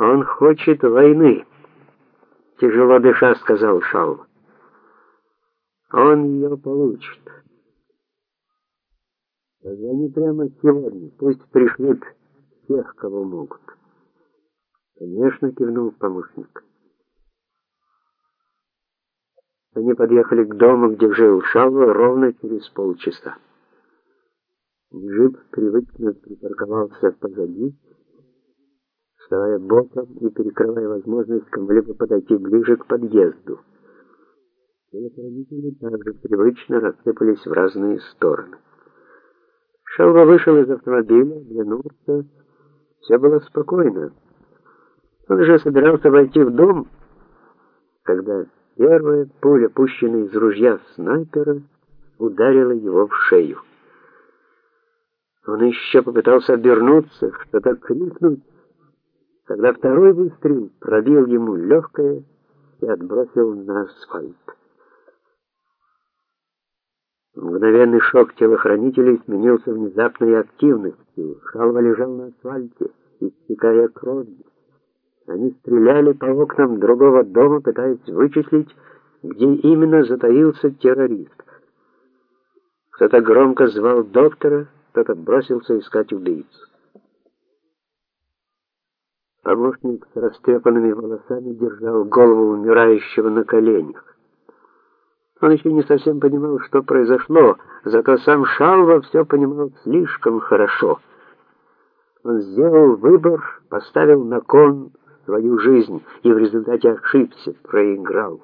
Он хочет войны, тяжело дыша сказал Шал. Он ее получит. Позвони прямо сегодня, пусть пришлют тех, кого могут. Конечно, кивнул помощник. Они подъехали к дому, где жил Шалва, ровно через полчаса. Джип привычно припарковался позади, вставая боком и перекрывая возможность кому-либо подойти ближе к подъезду. Телохранители также привычно рассыпались в разные стороны. Шалва вышел из автомобиля, оглянулся. Все было спокойно. Он уже собирался войти в дом, когда первая пуля, пущенная из ружья снайпера, ударила его в шею. Он еще попытался обернуться, что-то крикнуть, когда второй выстрел пробил ему легкое и отбросил на асфальт. Мгновенный шок телохранителей сменился внезапной активностью. Шалва лежал на асфальте, истекая кровью. Они стреляли по окнам другого дома, пытаясь вычислить, где именно затаился террорист. Кто-то громко звал доктора, кто-то бросился искать убийцу. Помощник с растрепанными волосами держал голову умирающего на коленях. Он еще не совсем понимал, что произошло, зато сам Шалва все понимал слишком хорошо. Он сделал выбор, поставил на кон свою жизнь и в результате ошибся, проиграл.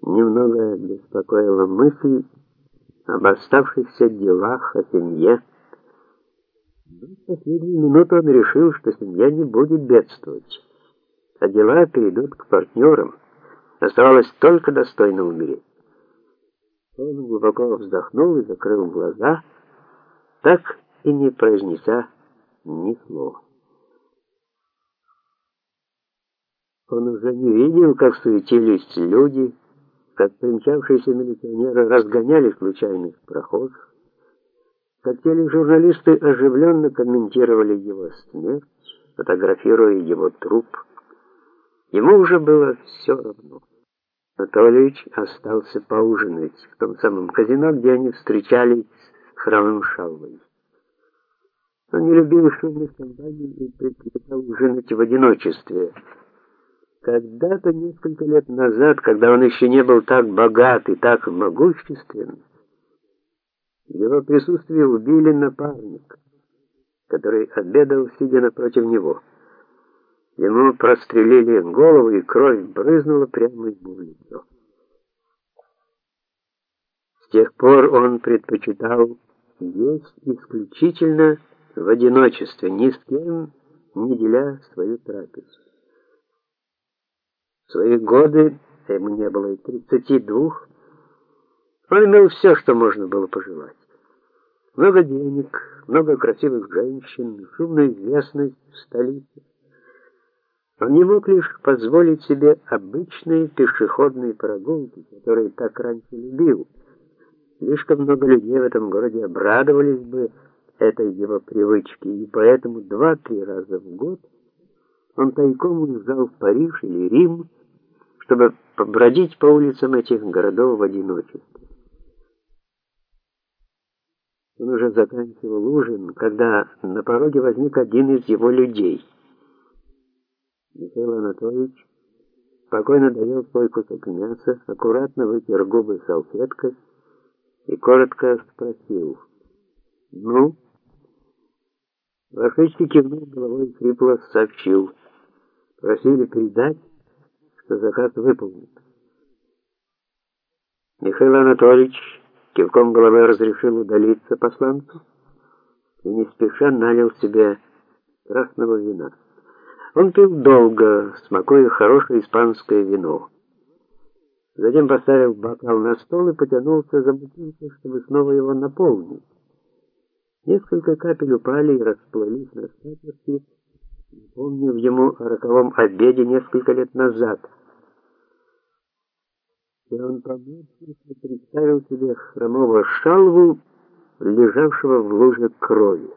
Немного беспокоила мысль об оставшихся делах, о семье. Но в последнюю минуту он решил, что семья не будет бедствовать, а дела перейдут к партнерам. Оставалось только достойно умереть. Он глубоко вздохнул и закрыл глаза, так и не произнеся ни слова. Он уже не видел, как суетились люди, как примчавшиеся милиционеры разгоняли случайных прохожих, как тележурналисты оживленно комментировали его смерть, фотографируя его труп. Ему уже было все равно. Анатольевич остался поужинать в том самом казино, где они встречались с храмом Шалвой. Он не любил шумных компаний и предпочитал ужинать в одиночестве. Когда-то, несколько лет назад, когда он еще не был так богат и так могуществен, в его присутствии убили напарника, который обедал, сидя напротив него. Ему прострелили голову, и кровь брызнула прямо ему в лицо. С тех пор он предпочитал есть исключительно в одиночестве, ни с кем не деля свою трапезу. В свои годы, ему не было и тридцати двух, он имел все, что можно было пожелать. Много денег, много красивых женщин, шумную известность в столице. Он не мог лишь позволить себе обычные пешеходные прогулки, которые так раньше любил. Слишком много людей в этом городе обрадовались бы этой его привычке, и поэтому два-три раза в год он тайком уезжал в Париж или Рим, чтобы побродить по улицам этих городов в одиночестве. Он уже заканчивал ужин, когда на пороге возник один из его людей. Михаил Анатольевич спокойно доел свой кусок мяса, аккуратно вытер губы салфеткой и коротко спросил: "Ну?" Вахричский кивнул головой и хрипло сообщил: "Просили передать, что заказ выполнен. Михаил Анатольевич кивком головы разрешил удалиться посланцу и не спеша налил себе красного вина. Он пил долго, смакуя хорошее испанское вино. Затем поставил бокал на стол и потянулся за бутылкой, чтобы снова его наполнить. Несколько капель упали и расплылись на скатерти, напомнив ему о роковом обеде несколько лет назад — он поморщился представил себе хромого шалву, лежавшего в луже крови.